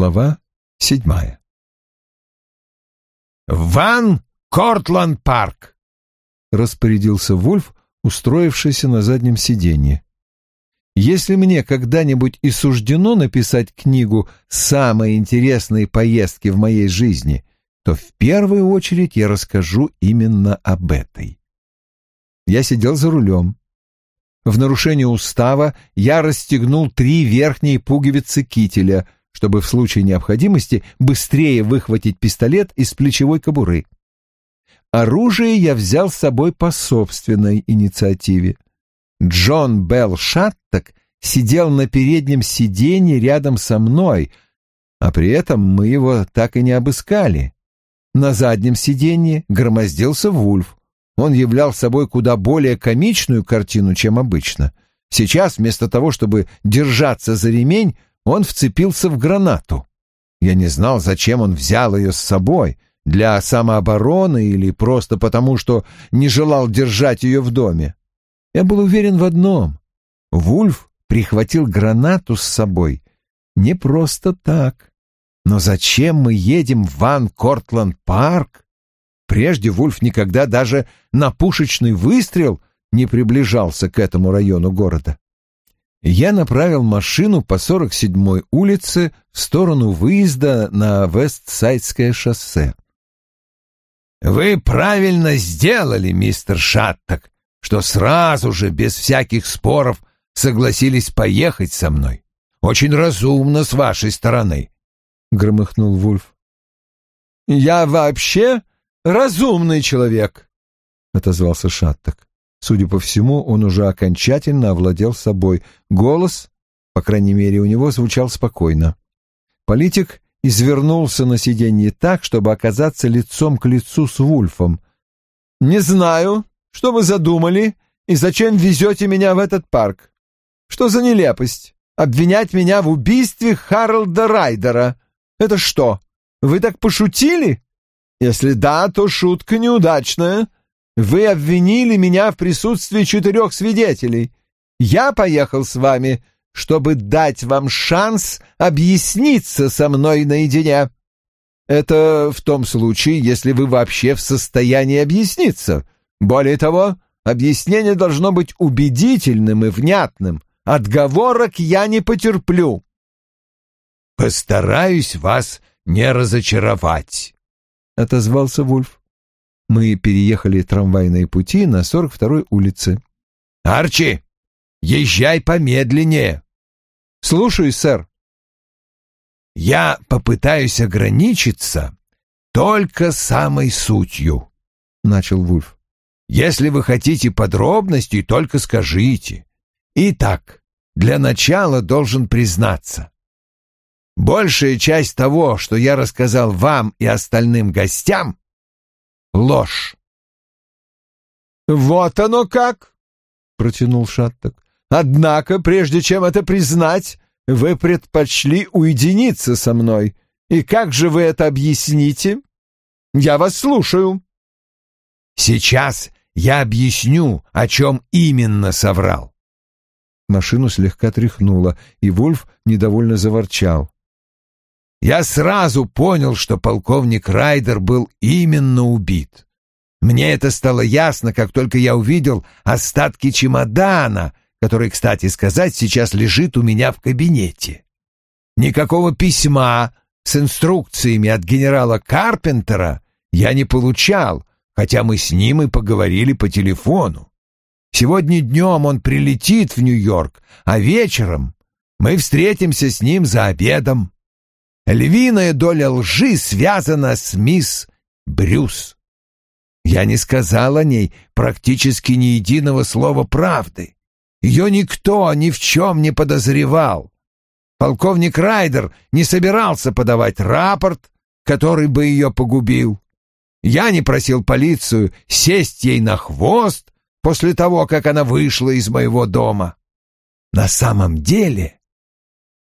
Глава седьмая. «Ван Кортланд Парк!» — распорядился Вульф, устроившийся на заднем сиденье. «Если мне когда-нибудь и суждено написать книгу «Самые интересные поездки в моей жизни», то в первую очередь я расскажу именно об этой. Я сидел за рулем. В нарушение устава я расстегнул три верхние пуговицы кителя — чтобы в случае необходимости быстрее выхватить пистолет из плечевой кобуры. Оружие я взял с собой по собственной инициативе. Джон Белл Шаттак сидел на переднем сиденье рядом со мной, а при этом мы его так и не обыскали. На заднем сиденье громоздился Вульф. Он являл собой куда более комичную картину, чем обычно. Сейчас, вместо того, чтобы держаться за ремень, он вцепился в гранату. Я не знал, зачем он взял ее с собой, для самообороны или просто потому, что не желал держать ее в доме. Я был уверен в одном. Вульф прихватил гранату с собой не просто так. Но зачем мы едем в Ван Кортланд Парк? Прежде Вульф никогда даже на пушечный выстрел не приближался к этому району города я направил машину по 47-й улице в сторону выезда на Вестсайдское шоссе. «Вы правильно сделали, мистер Шаттак, что сразу же, без всяких споров, согласились поехать со мной. Очень разумно с вашей стороны», — громыхнул Вульф. «Я вообще разумный человек», — отозвался Шаттак. Судя по всему, он уже окончательно овладел собой. Голос, по крайней мере, у него звучал спокойно. Политик извернулся на сиденье так, чтобы оказаться лицом к лицу с Вульфом. «Не знаю, что вы задумали и зачем везете меня в этот парк. Что за нелепость? Обвинять меня в убийстве Харалда Райдера. Это что, вы так пошутили? Если да, то шутка неудачная». Вы обвинили меня в присутствии четырех свидетелей. Я поехал с вами, чтобы дать вам шанс объясниться со мной наедине. Это в том случае, если вы вообще в состоянии объясниться. Более того, объяснение должно быть убедительным и внятным. Отговорок я не потерплю. «Постараюсь вас не разочаровать», — отозвался Вульф. Мы переехали трамвайные пути на 42-й улице. «Арчи, езжай помедленнее!» «Слушаюсь, сэр». «Я попытаюсь ограничиться только самой сутью», — начал Вульф. «Если вы хотите подробностей, только скажите. Итак, для начала должен признаться. Большая часть того, что я рассказал вам и остальным гостям, ложь. «Вот оно как!» — протянул Шаттак. «Однако, прежде чем это признать, вы предпочли уединиться со мной. И как же вы это объясните? Я вас слушаю». «Сейчас я объясню, о чем именно соврал». Машину слегка тряхнуло, и Вульф недовольно заворчал. Я сразу понял, что полковник Райдер был именно убит. Мне это стало ясно, как только я увидел остатки чемодана, который, кстати сказать, сейчас лежит у меня в кабинете. Никакого письма с инструкциями от генерала Карпентера я не получал, хотя мы с ним и поговорили по телефону. Сегодня днем он прилетит в Нью-Йорк, а вечером мы встретимся с ним за обедом. Львиная доля лжи связана с мисс Брюс. Я не сказал о ней практически ни единого слова правды. Ее никто ни в чем не подозревал. Полковник Райдер не собирался подавать рапорт, который бы ее погубил. Я не просил полицию сесть ей на хвост после того, как она вышла из моего дома. На самом деле,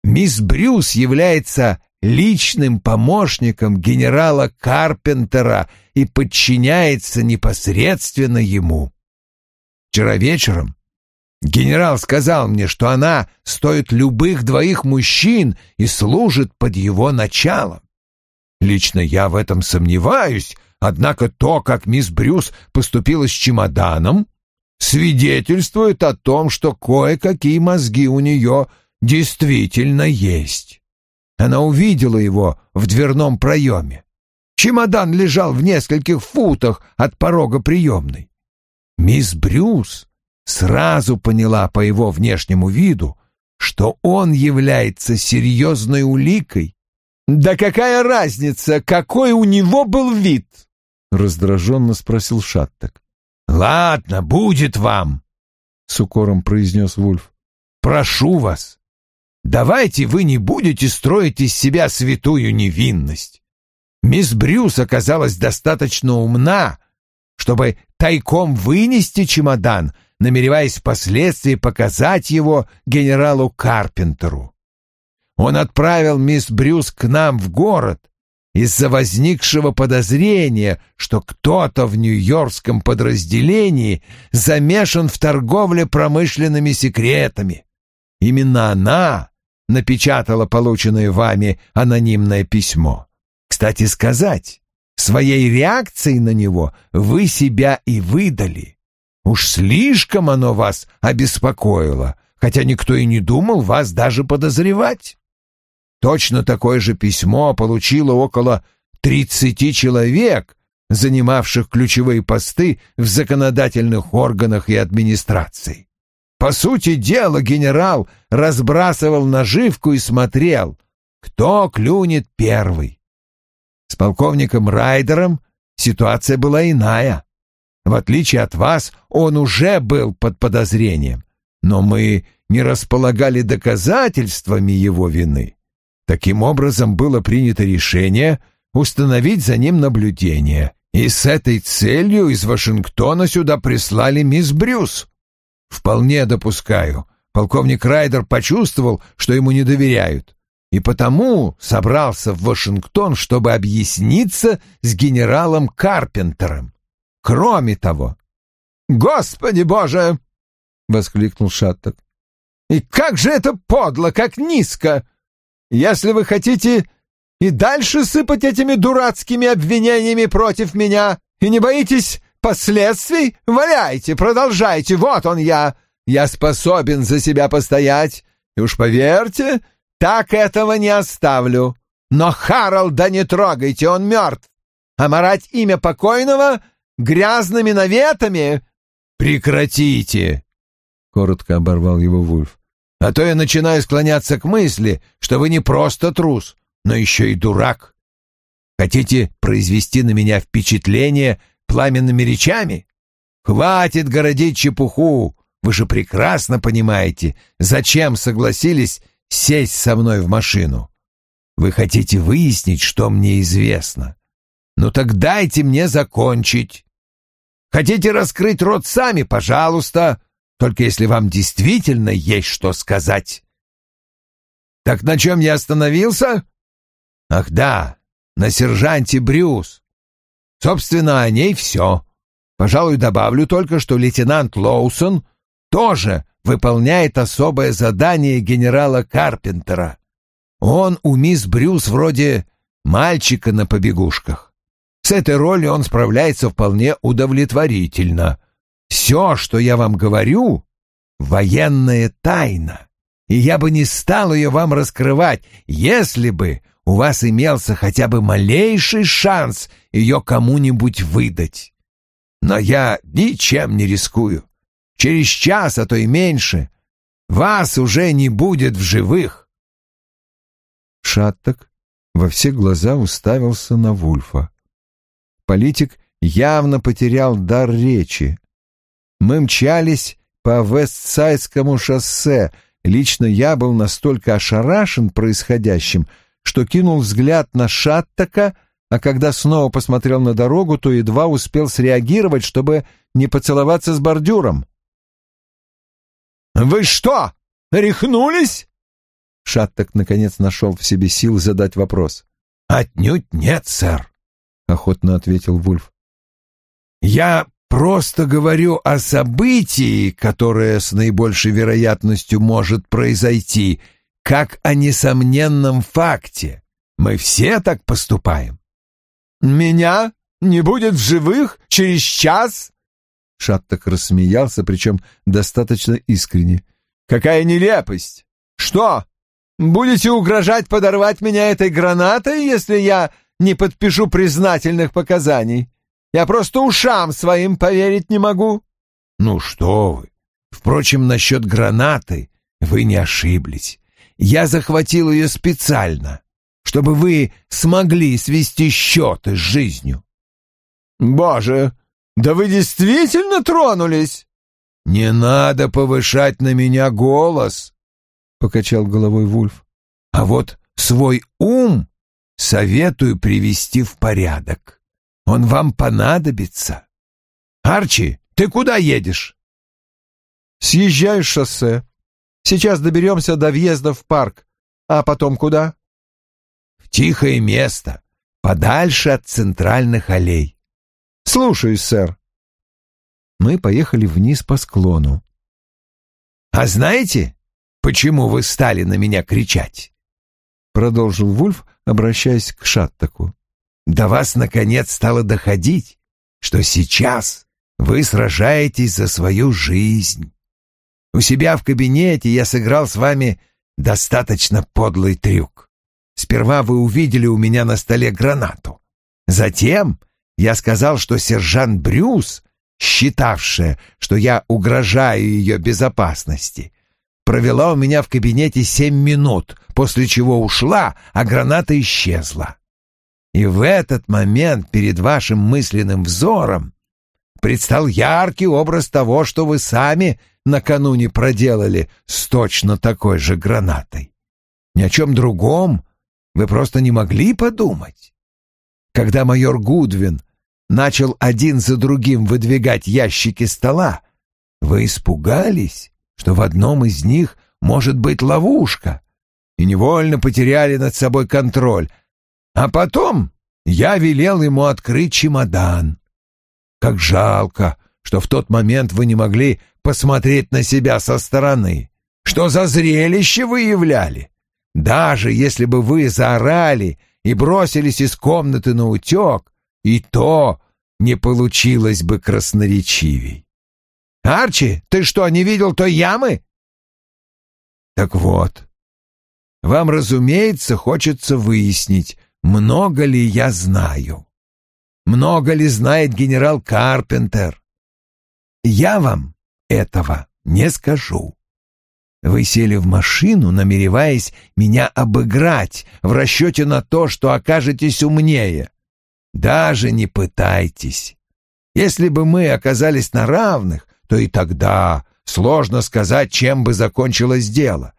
мисс Брюс является личным помощником генерала Карпентера и подчиняется непосредственно ему. Вчера вечером Генерал сказал мне, что она стоит любых двоих мужчин и служит под его началом. Лично я в этом сомневаюсь, однако то, как мисс Брюс поступила с чемоданом, свидетельствует о том, что кое-какие мозги у нее действительно есть. Она увидела его в дверном проеме. Чемодан лежал в нескольких футах от порога приемной. Мисс Брюс сразу поняла по его внешнему виду, что он является серьезной уликой. «Да какая разница, какой у него был вид?» — раздраженно спросил Шаттак. «Ладно, будет вам», — с укором произнес Вульф. «Прошу вас, давайте вы не будете строить из себя святую невинность. Мисс Брюс оказалась достаточно умна, чтобы тайком вынести чемодан, намереваясь впоследствии показать его генералу Карпентеру. Он отправил мисс Брюс к нам в город из-за возникшего подозрения, что кто-то в нью-йоркском подразделении замешан в торговле промышленными секретами. Именно она напечатала полученное вами анонимное письмо. Кстати сказать, своей реакцией на него вы себя и выдали. Уж слишком оно вас обеспокоило, хотя никто и не думал вас даже подозревать. Точно такое же письмо получило около тридцати человек, занимавших ключевые посты в законодательных органах и администрации. По сути дела, генерал разбрасывал наживку и смотрел, кто клюнет первый. С полковником Райдером ситуация была иная. В отличие от вас, он уже был под подозрением, но мы не располагали доказательствами его вины. Таким образом, было принято решение установить за ним наблюдение, и с этой целью из Вашингтона сюда прислали мисс Брюс. Вполне допускаю, полковник Райдер почувствовал, что ему не доверяют, и потому собрался в Вашингтон, чтобы объясниться с генералом Карпентером. Кроме того... «Господи боже!» — воскликнул Шатток. «И как же это подло, как низко! Если вы хотите и дальше сыпать этими дурацкими обвинениями против меня и не боитесь последствий, валяйте, продолжайте, вот он я. Я способен за себя постоять, и уж поверьте, так этого не оставлю. Но Харалда не трогайте, он мертв. А марать имя покойного грязными наветами... Прекратите! Коротко оборвал его Вульф. А то я начинаю склоняться к мысли, что вы не просто трус, но еще и дурак. Хотите произвести на меня впечатление пламенными речами? Хватит городить чепуху. Вы же прекрасно понимаете, зачем согласились сесть со мной в машину. Вы хотите выяснить, что мне известно. Ну так дайте мне закончить. Хотите раскрыть рот сами, пожалуйста, только если вам действительно есть что сказать. Так на чем я остановился? Ах да, на сержанте Брюс. Собственно, о ней все. Пожалуй, добавлю только, что лейтенант Лоусон тоже выполняет особое задание генерала Карпентера. Он у мисс Брюс вроде мальчика на побегушках. С этой ролью он справляется вполне удовлетворительно. Все, что я вам говорю, военная тайна, и я бы не стал ее вам раскрывать, если бы у вас имелся хотя бы малейший шанс ее кому-нибудь выдать. Но я ничем не рискую. Через час, а то и меньше, вас уже не будет в живых. Шаттак во все глаза уставился на Вульфа. Политик явно потерял дар речи. Мы мчались по Вестсайдскому шоссе. Лично я был настолько ошарашен происходящим, что кинул взгляд на Шаттака, а когда снова посмотрел на дорогу, то едва успел среагировать, чтобы не поцеловаться с бордюром. «Вы что, рехнулись?» Шаттак наконец нашел в себе сил задать вопрос. «Отнюдь нет, сэр», — охотно ответил Вульф. «Я просто говорю о событии, которое с наибольшей вероятностью может произойти, как о несомненном факте. Мы все так поступаем. «Меня не будет в живых через час?» Шаттак рассмеялся, причем достаточно искренне. «Какая нелепость! Что, будете угрожать подорвать меня этой гранатой, если я не подпишу признательных показаний? Я просто ушам своим поверить не могу». «Ну что вы! Впрочем, насчет гранаты вы не ошиблись. Я захватил ее специально, чтобы вы смогли свести счеты с жизнью». «Боже, да вы действительно тронулись?» «Не надо повышать на меня голос», — покачал головой Вульф. «А вот свой ум советую привести в порядок. Он вам понадобится. Арчи, ты куда едешь?» «Съезжаю с шоссе. Сейчас доберемся до въезда в парк. А потом куда?» «В тихое место, подальше от центральных аллей. «Слушаюсь, сэр». Мы поехали вниз по склону. «А знаете, почему вы стали на меня кричать?» Продолжил Вульф, обращаясь к Шаттаку. «До вас, наконец, стало доходить, что сейчас вы сражаетесь за свою жизнь. У себя в кабинете я сыграл с вами достаточно подлый трюк. Сперва вы увидели у меня на столе гранату. Затем я сказал, что сержант Брюс, считавшая, что я угрожаю ее безопасности, провела у меня в кабинете семь минут, после чего ушла, а граната исчезла. И в этот момент перед вашим мысленным взором предстал яркий образ того, что вы сами накануне проделали с точно такой же гранатой. Ни о чем другом вы просто не могли подумать. Когда майор Гудвин начал один за другим выдвигать ящики стола, вы испугались, что в одном из них может быть ловушка, и невольно потеряли над собой контроль. А потом я велел ему открыть чемодан. Как жалко, что в тот момент вы не могли посмотреть на себя со стороны. Что за зрелище вы являли? Даже если бы вы заорали и бросились из комнаты на утек, и то не получилось бы красноречивей. «Арчи, ты что, не видел той ямы?» «Так вот, вам, разумеется, хочется выяснить, много ли я знаю. Много ли знает генерал Карпентер? Я вам этого не скажу. Вы сели в машину, намереваясь меня обыграть в расчете на то, что окажетесь умнее. Даже не пытайтесь. Если бы мы оказались на равных, то и тогда сложно сказать, чем бы закончилось дело.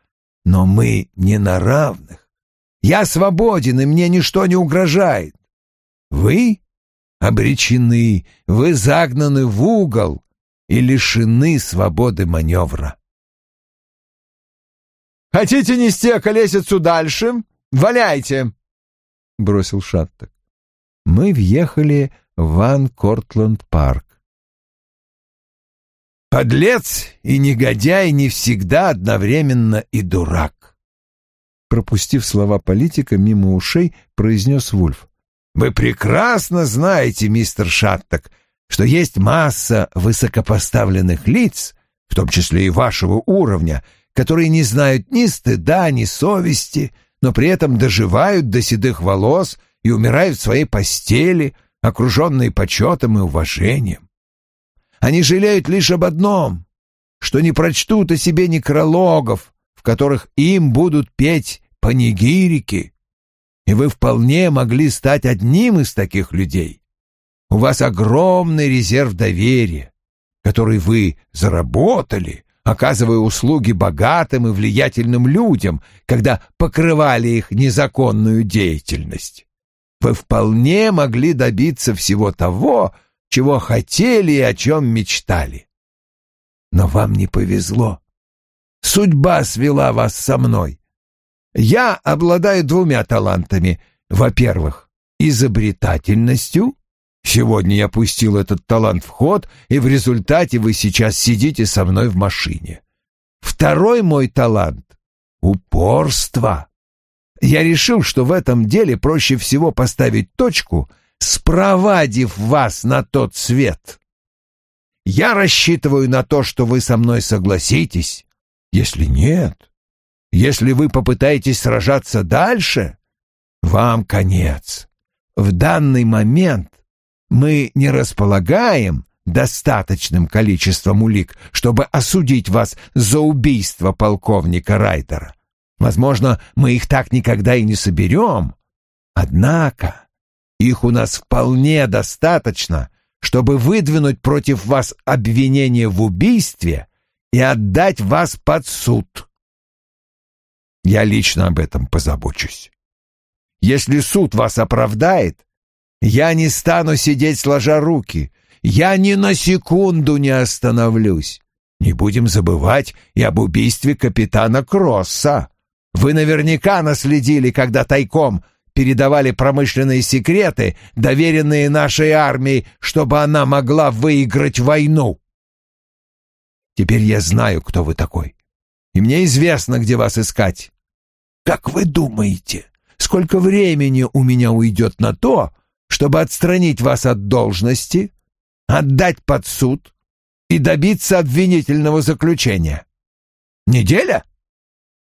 Но мы не на равных. Я свободен, и мне ничто не угрожает. Вы обречены, вы загнаны в угол и лишены свободы маневра. «Хотите нести околесицу дальше? Валяйте!» — бросил Шаттак. Мы въехали в Ван Кортланд-парк. «Подлец и негодяй не всегда одновременно и дурак», пропустив слова политика мимо ушей, произнес Вульф. «Вы прекрасно знаете, мистер Шаттак, что есть масса высокопоставленных лиц, в том числе и вашего уровня, которые не знают ни стыда, ни совести, но при этом доживают до седых волос и умирают в своей постели, окруженные почетом и уважением. Они жалеют лишь об одном, что не прочтут о себе некрологов, в которых им будут петь панигирики. И вы вполне могли стать одним из таких людей. У вас огромный резерв доверия, который вы заработали оказывая услуги богатым и влиятельным людям, когда покрывали их незаконную деятельность. Вы вполне могли добиться всего того, чего хотели и о чем мечтали. Но вам не повезло. Судьба свела вас со мной. Я обладаю двумя талантами. Во-первых, изобретательностью, Сегодня я пустил этот талант в ход, и в результате вы сейчас сидите со мной в машине. Второй мой талант — упорство. Я решил, что в этом деле проще всего поставить точку, спровадив вас на тот свет. Я рассчитываю на то, что вы со мной согласитесь. Если нет, если вы попытаетесь сражаться дальше, вам конец. В данный момент мы не располагаем достаточным количеством улик, чтобы осудить вас за убийство полковника Райтера. Возможно, мы их так никогда и не соберем. Однако их у нас вполне достаточно, чтобы выдвинуть против вас обвинение в убийстве и отдать вас под суд. Я лично об этом позабочусь. Если суд вас оправдает, я не стану сидеть сложа руки. Я ни на секунду не остановлюсь. Не будем забывать и об убийстве капитана Кросса. Вы наверняка наследили, когда тайком передавали промышленные секреты, доверенные нашей армии, чтобы она могла выиграть войну. Теперь я знаю, кто вы такой, и мне известно, где вас искать. Как вы думаете, сколько времени у меня уйдет на то, чтобы отстранить вас от должности, отдать под суд и добиться обвинительного заключения? Неделя?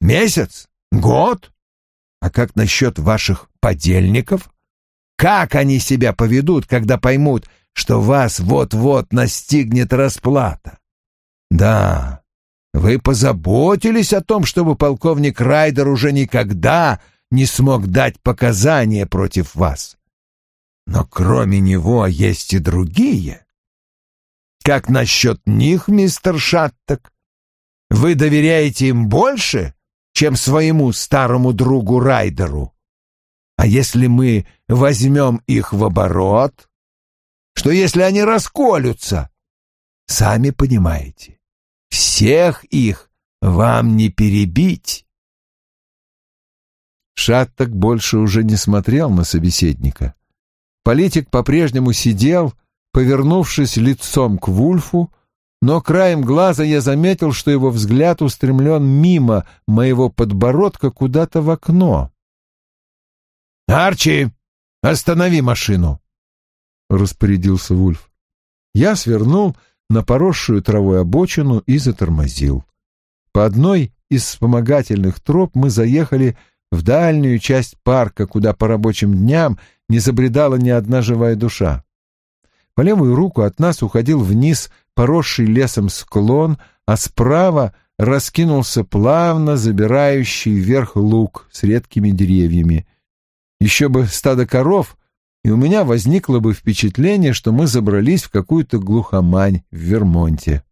Месяц? Год? А как насчет ваших подельников? Как они себя поведут, когда поймут, что вас вот-вот настигнет расплата? Да, вы позаботились о том, чтобы полковник Райдер уже никогда не смог дать показания против вас. Но кроме него есть и другие. Как насчет них, мистер Шаттак? Вы доверяете им больше, чем своему старому другу Райдеру. А если мы возьмем их в оборот? Что если они расколются? Сами понимаете, всех их вам не перебить. Шаттак больше уже не смотрел на собеседника. Политик по-прежнему сидел, повернувшись лицом к Вульфу, но краем глаза я заметил, что его взгляд устремлен мимо моего подбородка куда-то в окно. «Арчи, останови машину!» — распорядился Вульф. Я свернул на поросшую травой обочину и затормозил. По одной из вспомогательных троп мы заехали в дальнюю часть парка, куда по рабочим дням не забредала ни одна живая душа. По левую руку от нас уходил вниз поросший лесом склон, а справа раскинулся плавно забирающий вверх луг с редкими деревьями. Еще бы стадо коров, и у меня возникло бы впечатление, что мы забрались в какую-то глухомань в Вермонте.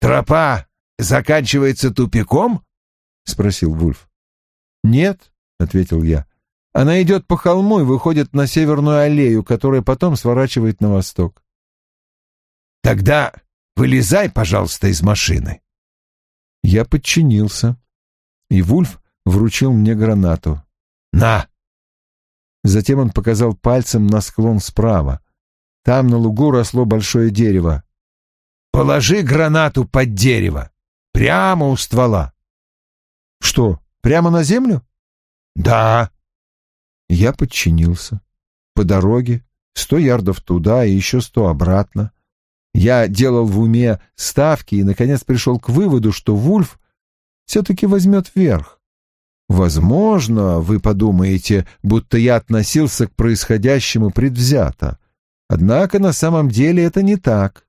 «Тропа заканчивается тупиком?» — спросил Вульф. «Нет», — ответил я. «Она идет по холму и выходит на северную аллею, которая потом сворачивает на восток». Тогда вылезай, пожалуйста, из машины. Я подчинился, и Вульф вручил мне гранату. На! Затем он показал пальцем на склон справа. Там на лугу росло большое дерево. Положи гранату под дерево, прямо у ствола. Что, прямо на землю? Да. Я подчинился. По дороге сто ярдов туда и еще сто обратно. Я делал в уме ставки и, наконец, пришел к выводу, что Вульф все-таки возьмет верх. Возможно, вы подумаете, будто я относился к происходящему предвзято. Однако на самом деле это не так.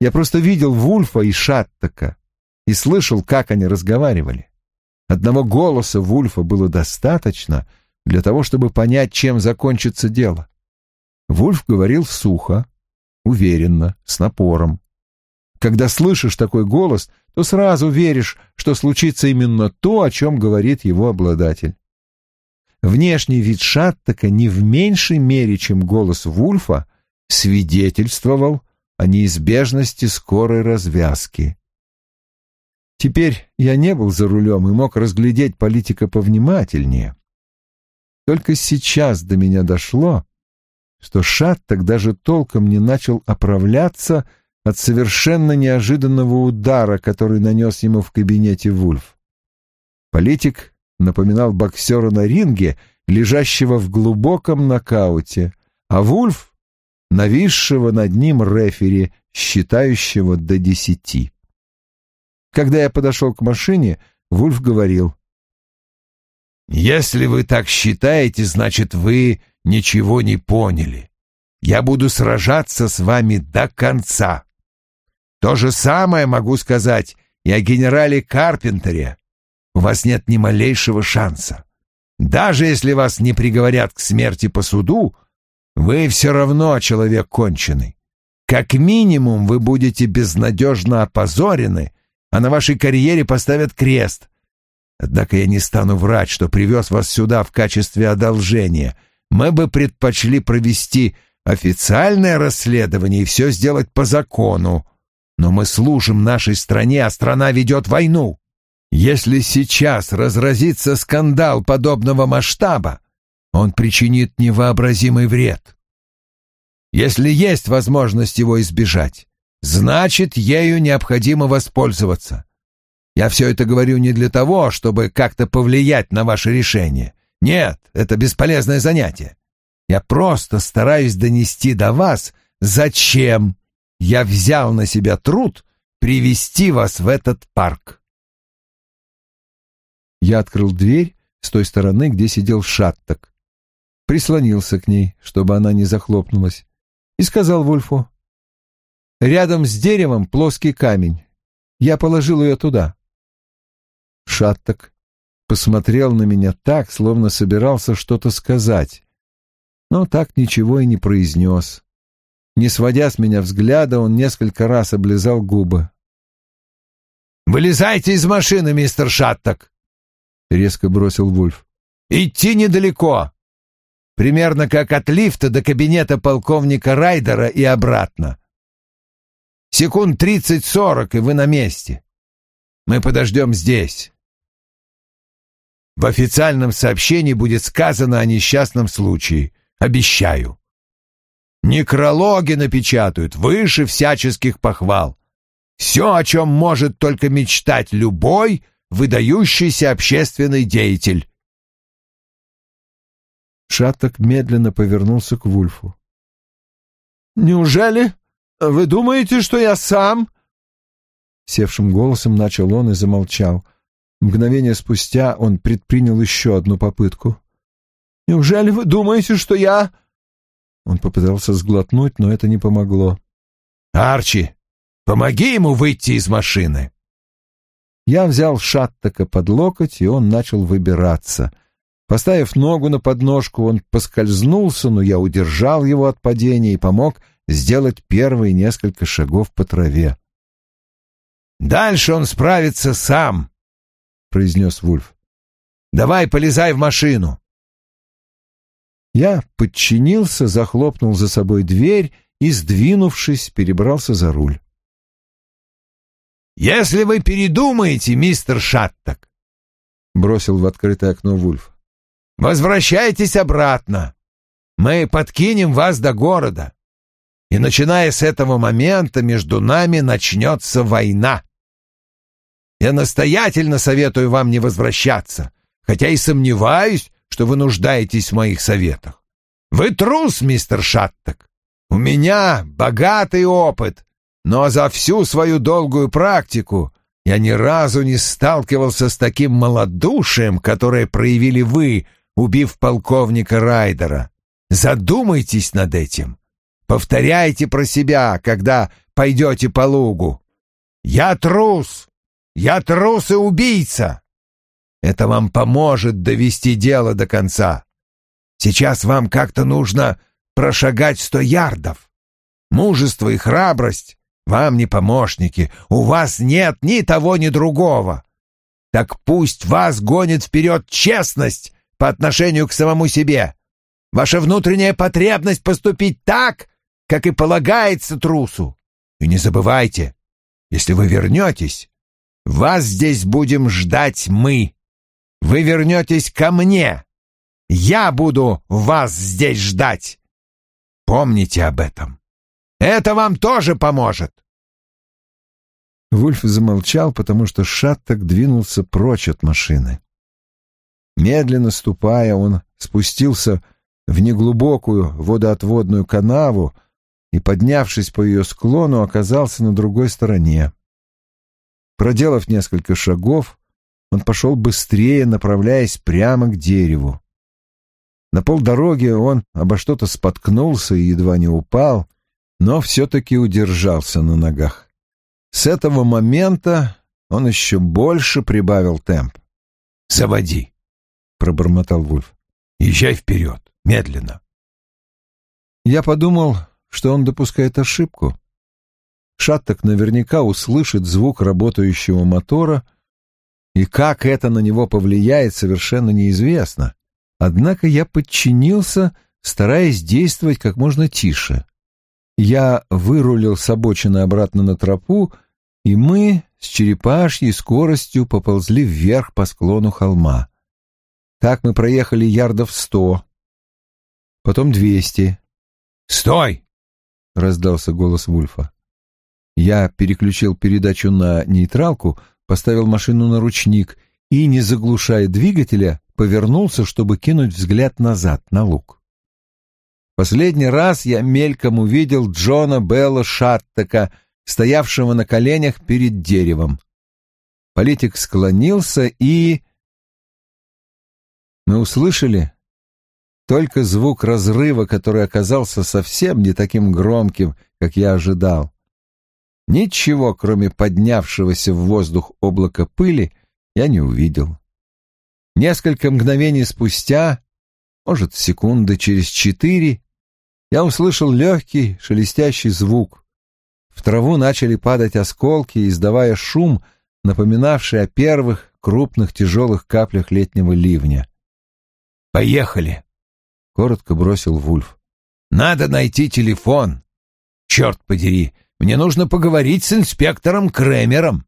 Я просто видел Вульфа и Шаттака и слышал, как они разговаривали. Одного голоса Вульфа было достаточно для того, чтобы понять, чем закончится дело. Вульф говорил сухо, уверенно, с напором. Когда слышишь такой голос, то сразу веришь, что случится именно то, о чем говорит его обладатель. Внешний вид Шаттака не в меньшей мере, чем голос Вульфа, свидетельствовал о неизбежности скорой развязки. Теперь я не был за рулем и мог разглядеть политика повнимательнее. Только сейчас до меня дошло, что Шаттак даже толком не начал оправляться от совершенно неожиданного удара, который нанес ему в кабинете Вульф. Политик напоминал боксера на ринге, лежащего в глубоком нокауте, а Вульф — нависшего над ним рефери, считающего до десяти. Когда я подошел к машине, Вульф говорил. «Если вы так считаете, значит, вы ничего не поняли. Я буду сражаться с вами до конца. То же самое могу сказать и о генерале Карпентере. У вас нет ни малейшего шанса. Даже если вас не приговорят к смерти по суду, вы все равно человек конченый. Как минимум вы будете безнадежно опозорены, а на вашей карьере поставят крест. Однако я не стану врать, что привез вас сюда в качестве одолжения. Мы бы предпочли провести официальное расследование и все сделать по закону. Но мы служим нашей стране, а страна ведет войну. Если сейчас разразится скандал подобного масштаба, он причинит невообразимый вред. Если есть возможность его избежать, значит, ею необходимо воспользоваться. Я все это говорю не для того, чтобы как-то повлиять на ваше решение. Нет, это бесполезное занятие. Я просто стараюсь донести до вас, зачем я взял на себя труд привести вас в этот парк. Я открыл дверь с той стороны, где сидел Шаттак, прислонился к ней, чтобы она не захлопнулась, и сказал Вульфу, «Рядом с деревом плоский камень. Я положил ее туда». Шаттак посмотрел на меня так, словно собирался что-то сказать, но так ничего и не произнес. Не сводя с меня взгляда, он несколько раз облизал губы. «Вылезайте из машины, мистер Шаттак!» — резко бросил Вульф. «Идти недалеко. Примерно как от лифта до кабинета полковника Райдера и обратно. Секунд тридцать-сорок, и вы на месте. Мы подождем здесь. В официальном сообщении будет сказано о несчастном случае. Обещаю. Некрологи напечатают выше всяческих похвал. Все, о чем может только мечтать любой выдающийся общественный деятель. Шаттак медленно повернулся к Вульфу. «Неужели вы думаете, что я сам?» Севшим голосом начал он и замолчал. Мгновение спустя он предпринял еще одну попытку. «Неужели вы думаете, что я...» Он попытался сглотнуть, но это не помогло. «Арчи, помоги ему выйти из машины!» Я взял Шаттака под локоть, и он начал выбираться. Поставив ногу на подножку, он поскользнулся, но я удержал его от падения и помог сделать первые несколько шагов по траве. «Дальше он справится сам», — произнес Вульф. «Давай, полезай в машину. Я подчинился, захлопнул за собой дверь и, сдвинувшись, перебрался за руль. «Если вы передумаете, мистер Шаттак», — бросил в открытое окно Вульф, — «возвращайтесь обратно. Мы подкинем вас до города. И, начиная с этого момента, между нами начнется война. Я настоятельно советую вам не возвращаться, хотя и сомневаюсь, что вы нуждаетесь в моих советах. Вы трус, мистер Шаттак. У меня богатый опыт, но за всю свою долгую практику я ни разу не сталкивался с таким малодушием, которое проявили вы, убив полковника Райдера. Задумайтесь над этим. Повторяйте про себя, когда пойдете по лугу. Я трус! Я трус и убийца! Это вам поможет довести дело до конца. Сейчас вам как-то нужно прошагать сто ярдов. Мужество и храбрость вам не помощники. У вас нет ни того, ни другого. Так пусть вас гонит вперед честность по отношению к самому себе. Ваша внутренняя потребность поступить так, как и полагается трусу. И не забывайте, если вы вернетесь, вас здесь будем ждать мы. Вы вернетесь ко мне. Я буду вас здесь ждать. Помните об этом. Это вам тоже поможет. Вульф замолчал, потому что Шаттак двинулся прочь от машины. Медленно ступая, он спустился в неглубокую водоотводную канаву и, поднявшись по ее склону, оказался на другой стороне. Проделав несколько шагов, он пошел быстрее, направляясь прямо к дереву. На полдороги он обо что-то споткнулся и едва не упал, но все-таки удержался на ногах. С этого момента он еще больше прибавил темп. «Заводи!» — пробормотал Вульф. «Езжай вперед, медленно!» Я подумал, что он допускает ошибку. Шаттак наверняка услышит звук работающего мотора, и как это на него повлияет, совершенно неизвестно. Однако я подчинился, стараясь действовать как можно тише. Я вырулил с обочины обратно на тропу, и мы с черепашьей скоростью поползли вверх по склону холма. Так мы проехали ярдов сто, потом двести. «Стой!» — раздался голос Вульфа. Я переключил передачу на нейтралку, поставил машину на ручник и, не заглушая двигателя, повернулся, чтобы кинуть взгляд назад, на луг. Последний раз я мельком увидел Джона Белла Шаттека, стоявшего на коленях перед деревом. Политик склонился и... Мы услышали только звук разрыва, который оказался совсем не таким громким, как я ожидал. Ничего, кроме поднявшегося в воздух облака пыли, я не увидел. Несколько мгновений спустя, может, секунды через четыре, я услышал легкий шелестящий звук. В траву начали падать осколки, издавая шум, напоминавший о первых крупных тяжелых каплях летнего ливня. «Поехали!» — коротко бросил Вульф. «Надо найти телефон. Черт подери, мне нужно поговорить с инспектором Кремером».